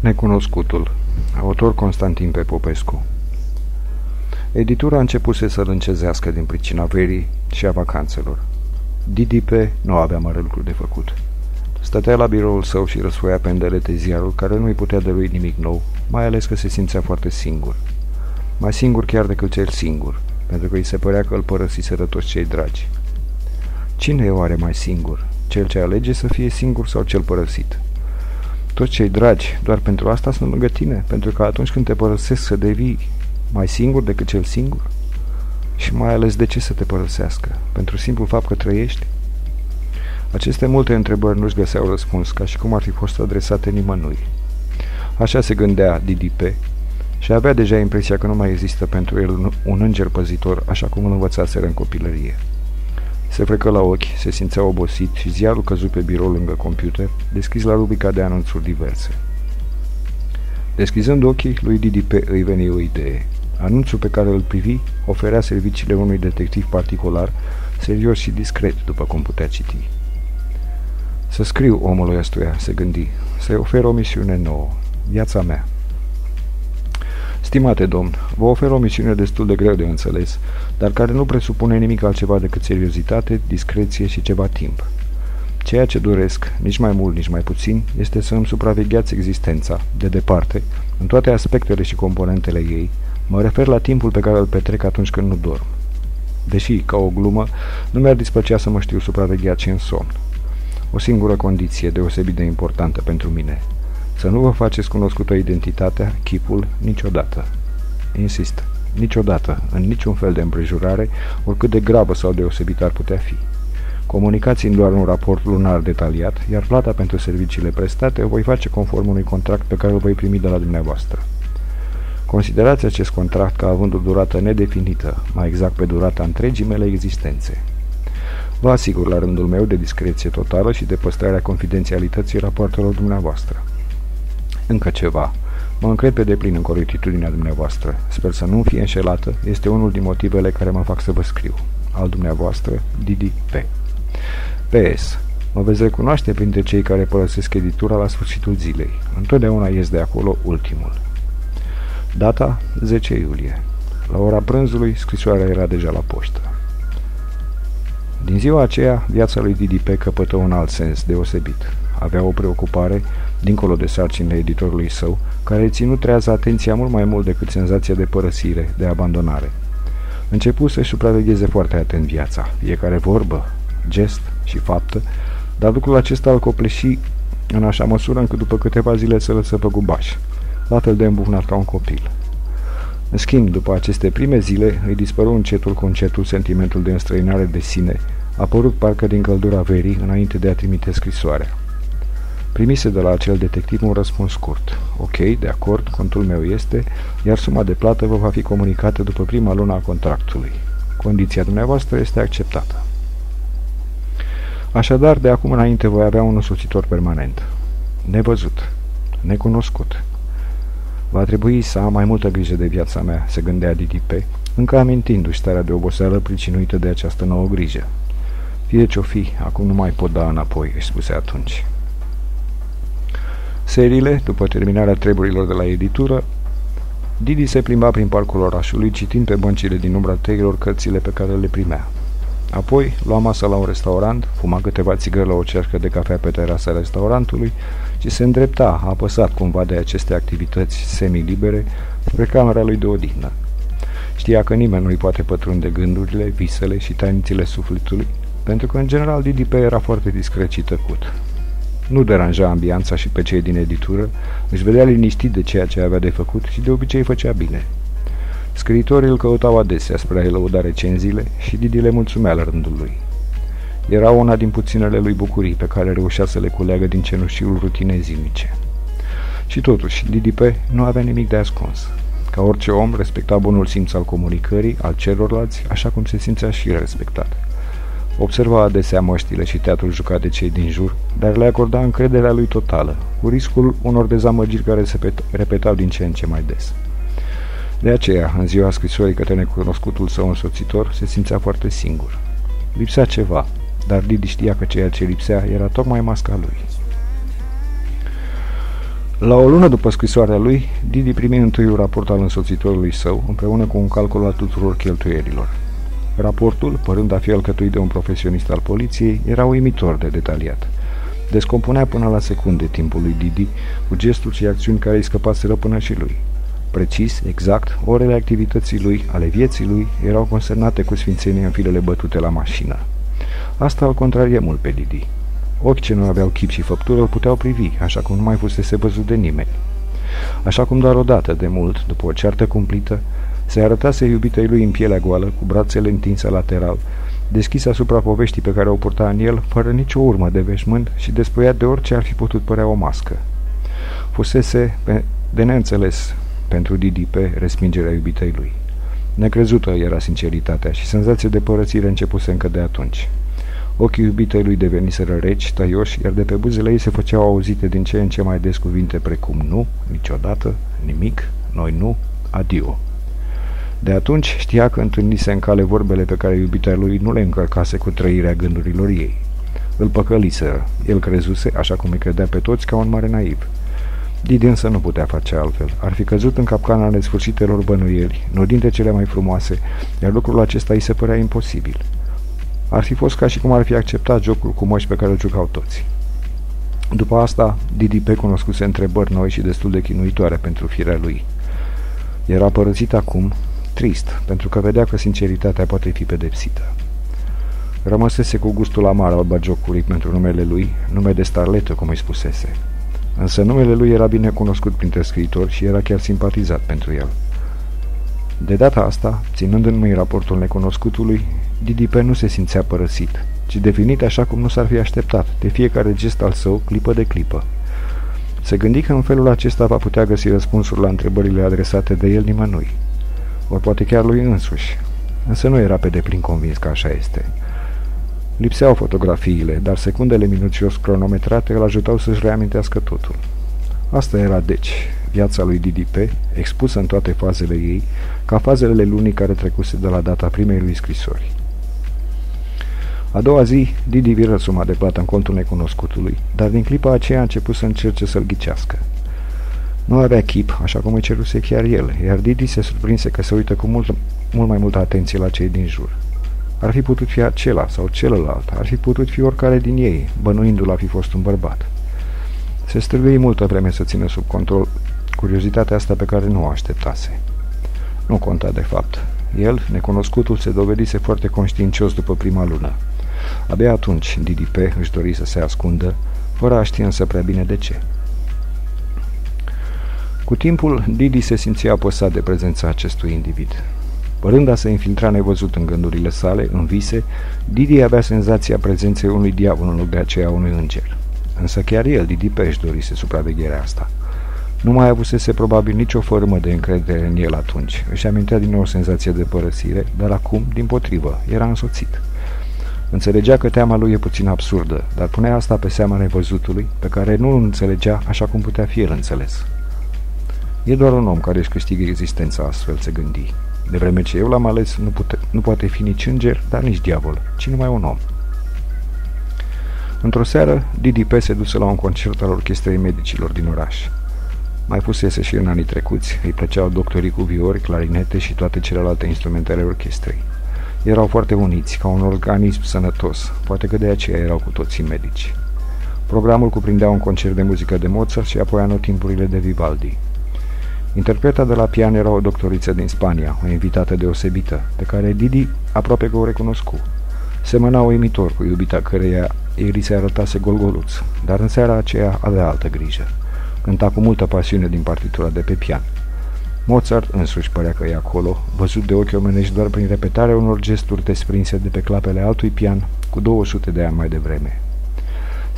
Necunoscutul Autor Constantin Popescu Editura a început să-l încezească din pricina verii și a vacanțelor. Didipe nu avea mare lucru de făcut. Stătea la biroul său și răsfoia pe îndelete ziarul care nu-i putea dărui nimic nou, mai ales că se simțea foarte singur. Mai singur chiar decât cel singur, pentru că îi se părea că îl părăsiseră toți cei dragi. Cine e oare mai singur? Cel ce alege să fie singur sau cel părăsit? Toți cei dragi, doar pentru asta sunt lângă tine, pentru că atunci când te părăsesc să devii mai singur decât cel singur? Și mai ales de ce să te părăsească? Pentru simplu fapt că trăiești? Aceste multe întrebări nu-și găseau răspuns, ca și cum ar fi fost adresate nimănui. Așa se gândea Didipe și avea deja impresia că nu mai există pentru el un înger păzitor, așa cum îl învățaseră în copilărie. Se frecă la ochi, se simțea obosit și ziarul căzut pe birou lângă computer, deschis la rubrica de anunțuri diverse. Deschizând ochii, lui Didi P. îi veni o idee. Anunțul pe care îl privi oferea serviciile unui detectiv particular, serios și discret, după cum putea citi. Să scriu omului ăstuia, se gândi, să-i ofer o misiune nouă, viața mea. Stimate domn, vă ofer o misiune destul de greu de înțeles, dar care nu presupune nimic altceva decât seriozitate, discreție și ceva timp. Ceea ce doresc, nici mai mult, nici mai puțin, este să îmi supravegheați existența, de departe, în toate aspectele și componentele ei, mă refer la timpul pe care îl petrec atunci când nu dorm. Deși, ca o glumă, nu mi-ar displăcea să mă știu supravegheat și în somn. O singură condiție deosebit de importantă pentru mine – să nu vă faceți cunoscută identitatea, chipul, niciodată. Insist, niciodată, în niciun fel de împrejurare, oricât de grabă sau deosebită ar putea fi. Comunicați-mi doar un raport lunar detaliat, iar plata pentru serviciile prestate o voi face conform unui contract pe care îl voi primi de la dumneavoastră. Considerați acest contract ca având o durată nedefinită, mai exact pe durata întregii mele existențe. Vă asigur la rândul meu de discreție totală și de păstrarea confidențialității rapoartelor dumneavoastră. Încă ceva. Mă încred pe deplin în corectitudinea dumneavoastră. Sper să nu fie înșelată. Este unul din motivele care mă fac să vă scriu. Al dumneavoastră, Didi P. PS. Mă veți recunoaște printre cei care părăsesc editura la sfârșitul zilei. Întotdeauna ies de acolo ultimul. Data 10 iulie. La ora prânzului, scrisoarea era deja la poștă. Din ziua aceea, viața lui Didi P căpătă un alt sens deosebit. Avea o preocupare dincolo de sarcinile editorului său, care ținu trează atenția mult mai mult decât senzația de părăsire, de abandonare. Începu să-și supravegheze foarte atent viața, fiecare vorbă, gest și faptă, dar lucrul acesta îl copleși în așa măsură încât după câteva zile se lăsă pe gubaș, la fel de îmbufnat ca un copil. În schimb, după aceste prime zile, îi dispăru încetul cu încetul sentimentul de înstrăinare de sine, apărut parcă din căldura verii înainte de a trimite scrisoarea. Primise de la acel detectiv un răspuns scurt. Ok, de acord, contul meu este, iar suma de plată vă va fi comunicată după prima lună a contractului. Condiția dumneavoastră este acceptată. Așadar, de acum înainte voi avea un însoțitor permanent. Nevăzut. Necunoscut. Va trebui să am mai multă grijă de viața mea, se gândea Didipe, încă amintindu-și starea de oboseală pricinuită de această nouă grijă. Fie ce-o fi, acum nu mai pot da înapoi, își spuse atunci. Seriile, după terminarea treburilor de la editură, Didi se plimba prin parcul orașului, citind pe băncile din umbra teilor cărțile pe care le primea. Apoi lua masă la un restaurant, fuma câteva țigări la o cerșcă de cafea pe terasa restaurantului și se îndrepta, apăsat cumva de aceste activități semi-libere, spre camera lui de odihnă. Știa că nimeni nu-i poate pătrunde gândurile, visele și tainițile sufletului, pentru că, în general, Didi pe era foarte discret și tăcut. Nu deranja ambianța și pe cei din editură, își vedea liniștit de ceea ce avea de făcut și de obicei făcea bine. Scriitorii îl căutau adesea spre a-i lăuda recenziile și Didi le mulțumea la rândul lui. Era una din puținele lui bucurii pe care reușea să le culeagă din cenușiul rutinei zilnice. Și totuși, Didipe nu avea nimic de ascuns. Ca orice om, respecta bunul simț al comunicării, al celorlalți, așa cum se simțea și el respectat. Observa adesea măștile și teatrul jucat de cei din jur, dar le acorda încrederea lui totală, cu riscul unor dezamăgiri care se repetau din ce în ce mai des. De aceea, în ziua scrisorii către necunoscutul său însoțitor, se simțea foarte singur. Lipsea ceva, dar Didi știa că ceea ce lipsea era tocmai masca lui. La o lună după scrisoarea lui, Didi primi întâiul raport al însoțitorului său, împreună cu un calcul al tuturor cheltuielilor. Raportul, părând a fi alcătuit de un profesionist al poliției, era uimitor de detaliat. Descompunea până la secunde timpul lui Didi, cu gesturi și acțiuni care îi scăpaseră până și lui. Precis, exact, orele activității lui, ale vieții lui, erau consemnate cu sfințenie în filele bătute la mașină. Asta îl contrarie mult pe Didi. Ochi ce nu aveau chip și făptură îl puteau privi, așa cum nu mai fusese văzut de nimeni. Așa cum doar odată, de mult, după o ceartă cumplită, se arătase iubitei lui în pielea goală, cu brațele întinse lateral, deschis asupra poveștii pe care o purta în el, fără nicio urmă de veșmânt și despăiat de orice ar fi putut părea o mască. Fusese pe, de neînțeles pentru Didi pe respingerea iubitei lui. Necrezută era sinceritatea și senzația de părățire începuse încă de atunci. Ochii iubitei lui deveniseră reci, tăioși, iar de pe buzele ei se făceau auzite din ce în ce mai des cuvinte precum nu, niciodată, nimic, noi nu, adio. De atunci știa că întâlnise în cale vorbele pe care iubita lui nu le încărcase cu trăirea gândurilor ei. Îl păcăliseră. El crezuse, așa cum îi credea pe toți, ca un mare naiv. Didi însă nu putea face altfel. Ar fi căzut în capcana nesfârșitelor bănuieli, nu dintre cele mai frumoase, iar lucrul acesta îi se părea imposibil. Ar fi fost ca și cum ar fi acceptat jocul cu măști pe care îl jucau toți. După asta, Didi pe cunoscuse întrebări noi și destul de chinuitoare pentru firea lui. Era părăsit acum, trist, pentru că vedea că sinceritatea poate fi pedepsită. Rămăsese cu gustul amar al bagiocului pentru numele lui, nume de starletă, cum îi spusese. Însă numele lui era bine cunoscut printre scriitori și era chiar simpatizat pentru el. De data asta, ținând în mâini raportul necunoscutului, Didipe nu se simțea părăsit, ci definit așa cum nu s-ar fi așteptat, de fiecare gest al său, clipă de clipă. Se gândi că în felul acesta va putea găsi răspunsuri la întrebările adresate de el nimănui ori poate chiar lui însuși. Însă nu era pe deplin convins că așa este. Lipseau fotografiile, dar secundele minuțios cronometrate îl ajutau să-și reamintească totul. Asta era, deci, viața lui Didi P, expusă în toate fazele ei, ca fazele lunii care trecuse de la data primei lui scrisori. A doua zi, Didi viră suma de plată în contul necunoscutului, dar din clipa aceea a început să încerce să-l ghicească. Nu avea chip, așa cum îi ceruse chiar el, iar Didi se surprinse că se uită cu mult, mult mai multă atenție la cei din jur. Ar fi putut fi acela sau celălalt, ar fi putut fi oricare din ei, bănuindu-l a fi fost un bărbat. Se străduie multă vreme să țină sub control curiozitatea asta pe care nu o așteptase. Nu conta de fapt. El, necunoscutul, se dovedise foarte conștiincios după prima lună. Abia atunci Didi P. își dori să se ascundă, fără a ști însă prea bine de ce. Cu timpul, Didi se simțea apăsat de prezența acestui individ. Părând a se infiltra nevăzut în gândurile sale, în vise, Didi avea senzația prezenței unui diavol în loc de aceea unui înger. Însă chiar el, Didi Peș, dorise supravegherea asta. Nu mai avusese probabil nicio formă de încredere în el atunci. Își amintea din nou senzația de părăsire, dar acum, din potrivă, era însoțit. Înțelegea că teama lui e puțin absurdă, dar punea asta pe seama nevăzutului, pe care nu îl înțelegea așa cum putea fi el înțeles. E doar un om care își câștigă existența astfel, se gândi. De vreme ce eu l-am ales, nu, pute, nu poate fi nici înger, dar nici diavol, ci numai un om. Într-o seară, Didi P. se duse la un concert al orchestrei medicilor din oraș. Mai fusese și în anii trecuți, îi plăceau doctorii cu viori, clarinete și toate celelalte instrumente ale orchestrei. Erau foarte uniți, ca un organism sănătos, poate că de aceea erau cu toții medici. Programul cuprindea un concert de muzică de Mozart și apoi anotimpurile de Vivaldi. Interpreta de la pian era o doctoriță din Spania, o invitată deosebită, pe care Didi aproape că o recunoscu. Semăna uimitor cu iubita căreia ei se arătase golgoluț, dar în seara aceea avea altă grijă. Cânta cu multă pasiune din partitura de pe pian. Mozart însuși părea că e acolo, văzut de ochi omenești doar prin repetarea unor gesturi desprinse de pe clapele altui pian, cu 200 de ani mai devreme.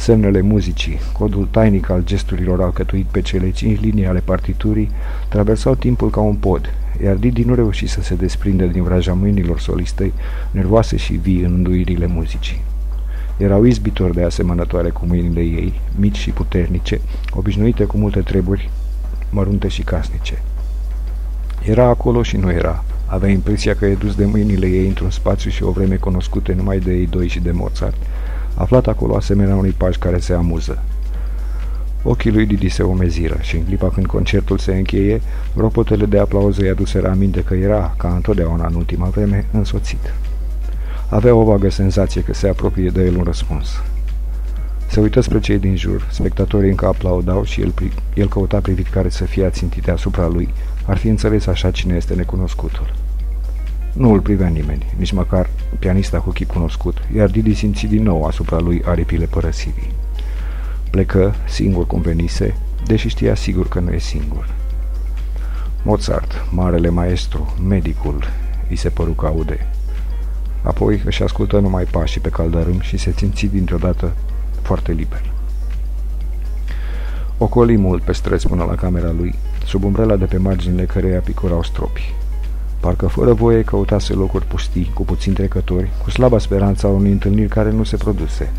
Semnele muzicii, codul tainic al gesturilor alcătuit pe cele cinci linii ale partiturii, traversau timpul ca un pod, iar Didi nu reuși să se desprinde din vraja mâinilor solistei, nervoase și vii în înduirile muzicii. Erau izbitori de asemănătoare cu mâinile ei, mici și puternice, obișnuite cu multe treburi mărunte și casnice. Era acolo și nu era. Avea impresia că e dus de mâinile ei într-un spațiu și o vreme cunoscute numai de ei doi și de Mozart, aflat acolo asemenea unui paș care se amuză. Ochii lui Didi se umeziră și în clipa când concertul se încheie, ropotele de aplauze i aduseră aminte că era, ca întotdeauna în ultima vreme, însoțit. Avea o vagă senzație că se apropie de el un răspuns. Se uită spre cei din jur, spectatorii încă aplaudau și el, el căuta privit care să fie ațintite asupra lui, ar fi înțeles așa cine este necunoscutul. Nu îl privea nimeni, nici măcar pianista cu chip cunoscut, iar Didi simți din nou asupra lui aripile părăsirii. Plecă, singur cum venise, deși știa sigur că nu e singur. Mozart, marele maestru, medicul, îi se păru că aude. Apoi își ascultă numai pașii pe caldărâm și se simți dintr-o dată foarte liber. Ocoli mult pe străzi până la camera lui, sub umbrela de pe marginile căreia picurau stropi. Parcă fără voie căutase locuri pustii, cu puțini trecători, cu slaba speranța unei întâlniri care nu se produse.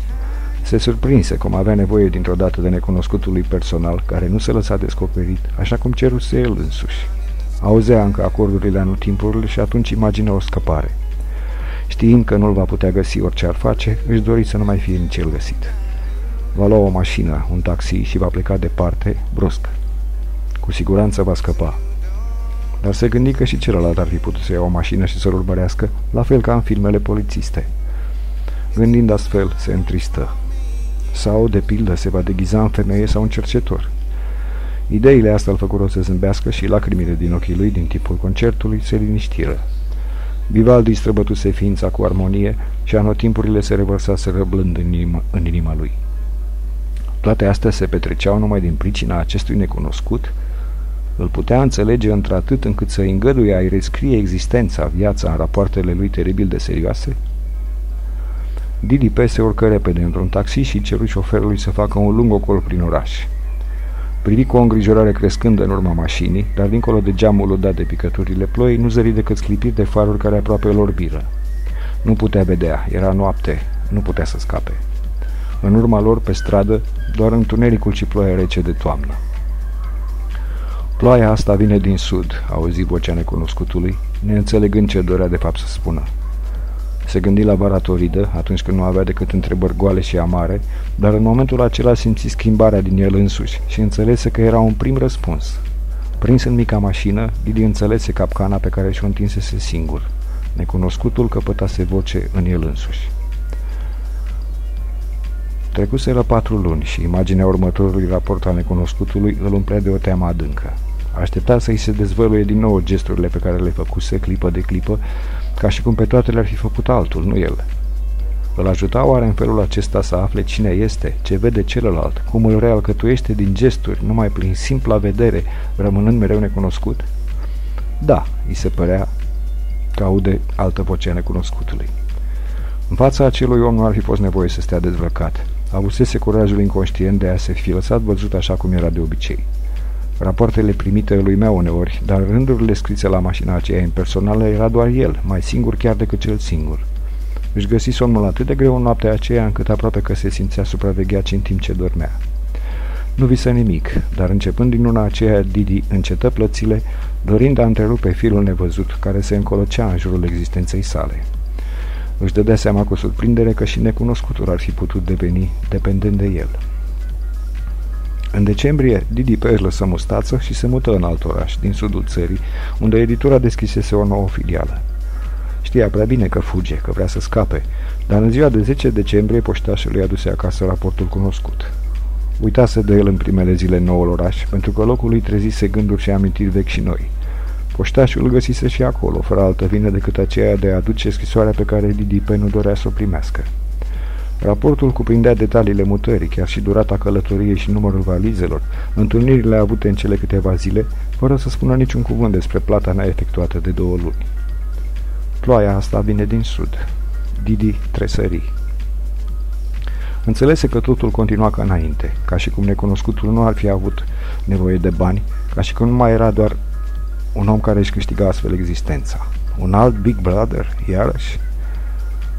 Se surprinse cum avea nevoie dintr-o dată de necunoscutul lui personal, care nu se lăsa descoperit, așa cum ceruse el însuși. Auzea încă acordurile anotimpurile și atunci imagina o scăpare. Știind că nu-l va putea găsi orice ar face, își dori să nu mai fie nici el găsit. Va lua o mașină, un taxi și va pleca departe, brusc. Cu siguranță va scăpa. Dar se gândi că și celălalt ar fi putut să ia o mașină și să-l urmărească, la fel ca în filmele polițiste. Gândind astfel, se întristă. Sau, de pildă, se va deghiza în femeie sau în cercetor. Ideile astea îl făcură să zâmbească și lacrimile din ochii lui din tipul concertului se liniștiră. Vivaldi străbătuse ființa cu armonie și anotimpurile se revărsaseră blând în inima, în inima lui. Toate astea se petreceau numai din pricina acestui necunoscut? Îl putea înțelege într-atât încât să îngăduie a-i rescrie existența, viața în rapoartele lui teribil de serioase? Didi P. se urcă repede într-un taxi și ceru șoferului să facă un lung ocol prin oraș. Privi cu o îngrijorare crescândă în urma mașinii, dar dincolo de geamul udat de picăturile ploii, nu zări decât sclipiri de faruri care aproape îl orbiră. Nu putea vedea, era noapte, nu putea să scape. În urma lor, pe stradă, doar întunericul și ploaia rece de toamnă. Ploaia asta vine din sud, auzi vocea necunoscutului, neînțelegând ce dorea de fapt să spună. Se gândi la vara toridă, atunci când nu avea decât întrebări goale și amare, dar în momentul acela simți schimbarea din el însuși și înțelese că era un prim răspuns. Prins în mica mașină, Didi înțelese capcana pe care și-o întinsese singur. Necunoscutul căpătase voce în el însuși. Trecuseră patru luni și imaginea următorului raport al necunoscutului îl umplea de o teamă adâncă. Aștepta să-i se dezvăluie din nou gesturile pe care le făcuse clipă de clipă, ca și cum pe toate le-ar fi făcut altul, nu el. Îl ajuta oare în felul acesta să afle cine este, ce vede celălalt, cum îl realcătuiește din gesturi, numai prin simpla vedere, rămânând mereu necunoscut? Da, îi se părea că aude altă voce a necunoscutului. În fața acelui om nu ar fi fost nevoie să stea dezvăcat. Avusese curajul inconștient de a se fi lăsat văzut așa cum era de obicei. Rapoartele primite lui meu uneori, dar rândurile scrise la mașina aceea impersonală era doar el, mai singur chiar decât cel singur. Își găsi somnul atât de greu în noaptea aceea încât aproape că se simțea supravegheat în timp ce dormea. Nu visă nimic, dar începând din una aceea, Didi încetă plățile, dorind a întrerupe firul nevăzut care se încolăcea în jurul existenței sale. Își dădea seama cu surprindere că și necunoscutul ar fi putut deveni dependent de el. În decembrie, Didi P. își lăsă mustață și se mută în alt oraș, din sudul țării, unde editura deschisese o nouă filială. Știa prea bine că fuge, că vrea să scape, dar în ziua de 10 decembrie poștașul îi aduse acasă raportul cunoscut. Uitase de el în primele zile în noul oraș, pentru că locul îi trezise gânduri și amintiri vechi și noi. Poștașul îl găsise și acolo, fără altă vină decât aceea de a aduce scrisoarea pe care Didi P. nu dorea să o primească. Raportul cuprindea detaliile mutării, chiar și durata călătoriei și numărul valizelor, întâlnirile avute în cele câteva zile, fără să spună niciun cuvânt despre plata neefectuată de două luni. Ploaia asta vine din sud. Didi tresării. Înțelese că totul continua ca înainte, ca și cum necunoscutul nu ar fi avut nevoie de bani, ca și cum nu mai era doar un om care își câștiga astfel existența. Un alt Big Brother, iarăși?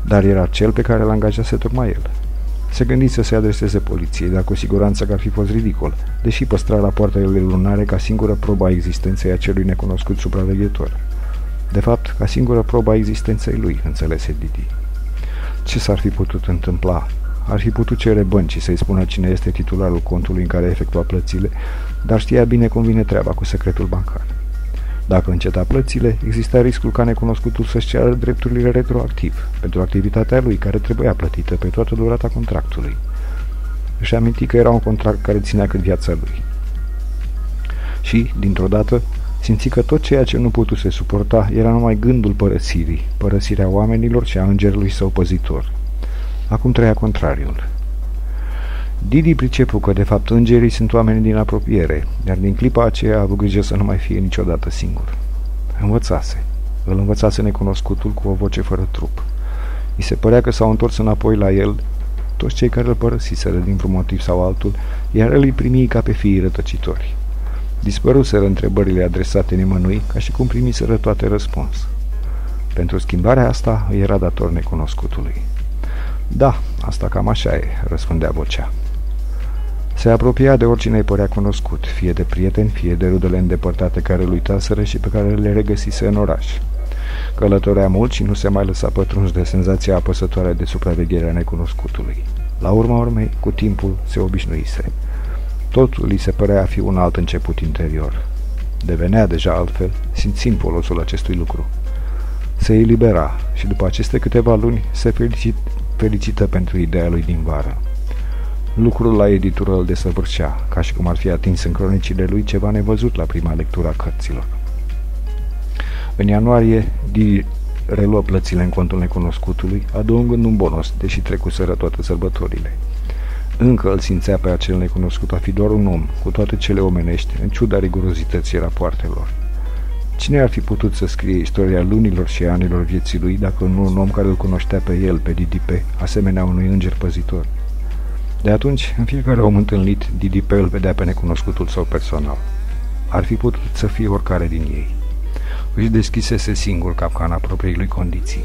Dar era cel pe care l angajase tocmai el. Se gândi să se adreseze poliției, dar cu siguranță că ar fi fost ridicol, deși păstra rapoartele lunare ca singură probă a existenței acelui necunoscut supraveghetor. De fapt, ca singură probă a existenței lui, înțelese Didi. Ce s-ar fi putut întâmpla? Ar fi putut cere băncii să-i spună cine este titularul contului în care efectua plățile, dar știa bine cum vine treaba cu secretul bancar. Dacă înceta plățile, exista riscul ca necunoscutul să-și ceară drepturile retroactiv pentru activitatea lui care trebuia plătită pe toată durata contractului. Își aminti că era un contract care ținea cât viața lui. Și, dintr-o dată, simți că tot ceea ce nu putuse suporta era numai gândul părăsirii, părăsirea oamenilor și a îngerului său păzitor. Acum trăia contrariul. Didi pricepu că de fapt îngerii sunt oameni din apropiere, iar din clipa aceea a avut grijă să nu mai fie niciodată singur. Învățase. Îl învățase necunoscutul cu o voce fără trup. I se părea că s-au întors înapoi la el toți cei care îl părăsiseră din vreun motiv sau altul, iar el îi primi ca pe fiii rătăcitori. Dispăruseră întrebările adresate nimănui, ca și cum primiseră toate răspuns. Pentru schimbarea asta îi era dator necunoscutului. Da, asta cam așa e, răspundea vocea. Se apropia de oricine îi părea cunoscut, fie de prieteni, fie de rudele îndepărtate care îl uitaseră și pe care le regăsise în oraș. Călătorea mult și nu se mai lăsa pătruns de senzația apăsătoare de supraveghere a necunoscutului. La urma urmei, cu timpul, se obișnuise. Totul îi se părea a fi un alt început interior. Devenea deja altfel, simțind folosul acestui lucru. Se elibera și după aceste câteva luni se felicit, felicită pentru ideea lui din vară. Lucrul la editură îl desăvârșea, ca și cum ar fi atins în cronicile lui ceva nevăzut la prima lectură a cărților. În ianuarie, Di reluă plățile în contul necunoscutului, adăugând un bonus, deși trecuseră toate sărbătorile. Încă îl simțea pe acel necunoscut a fi doar un om, cu toate cele omenești, în ciuda rigurozității rapoartelor. Cine ar fi putut să scrie istoria lunilor și anilor vieții lui dacă nu un om care îl cunoștea pe el, pe Didipe, asemenea unui înger păzitor? De atunci, în fiecare om întâlnit, Didipe îl vedea pe necunoscutul său personal. Ar fi putut să fie oricare din ei. Își deschisese singur capcana propriei lui condiții.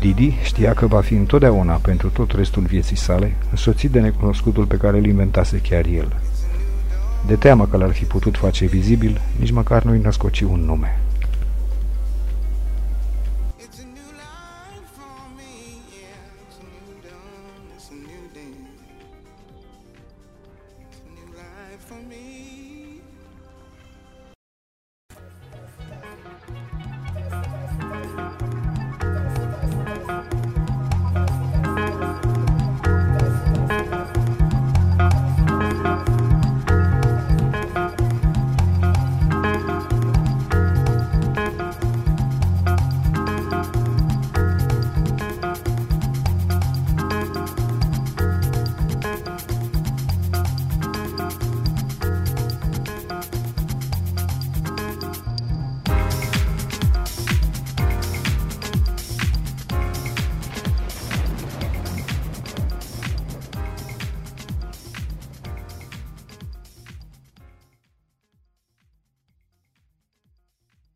Didi știa că va fi întotdeauna, pentru tot restul vieții sale, însoțit de necunoscutul pe care îl inventase chiar el. De teamă că l-ar fi putut face vizibil, nici măcar nu-i născoci un nume.